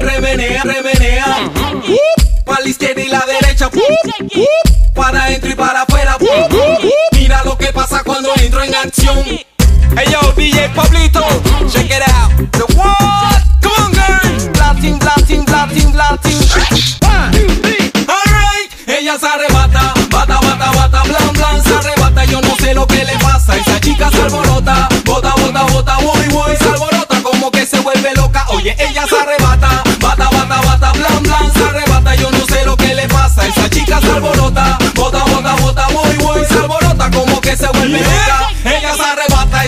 Remenea, remenea. Para la izquierda y la derecha. Para adentro y para afuera. Mira lo que pasa cuando entro en acción. Hey yo, DJ Pablito, check it out. The what? Come on, girl. Blasting, blasting, blasting, blasting. Alright, ella se arrebata, bata, bata, bata, blan, blan, se arrebata. Yo no sé lo que le pasa. Esa chica se alborota, bota, bota, bota, boy, boy.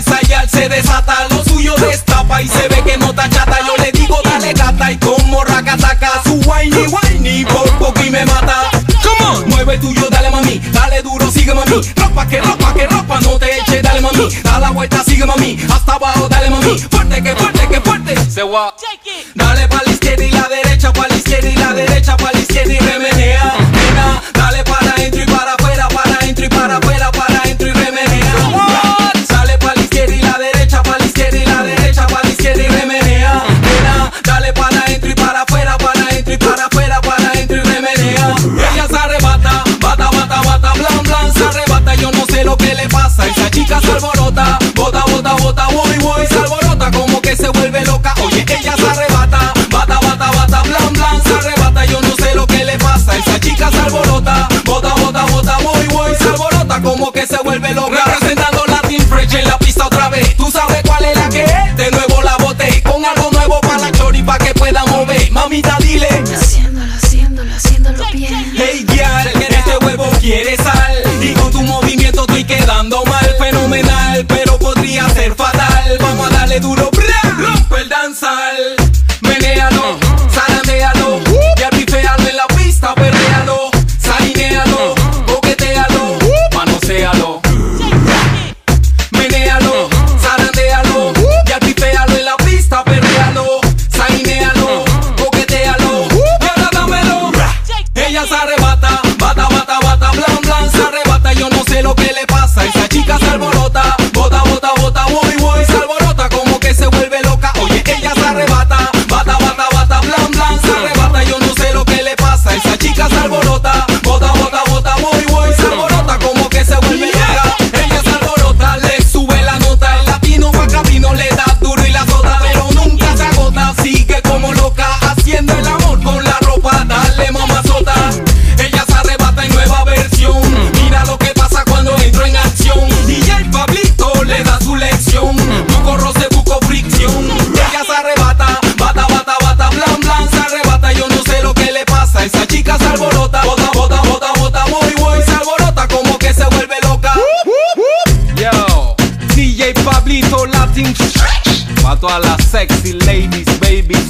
se desata, lo suyo destapa y se ve que no está chata. Yo le digo dale gata y como racataca, su whiny whiny por poco y me mata. Come on, mueve el tuyo, dale mami, dale duro, sigue mami. Ropa que ropa que ropa, no te eche, dale mami. Da la vuelta, sigue mami, hasta abajo, dale mami. Fuerte que fuerte que fuerte, se va. Dale pa la y la derecha, pa la y la derecha, pa la y reme todas las sexy ladies, babies.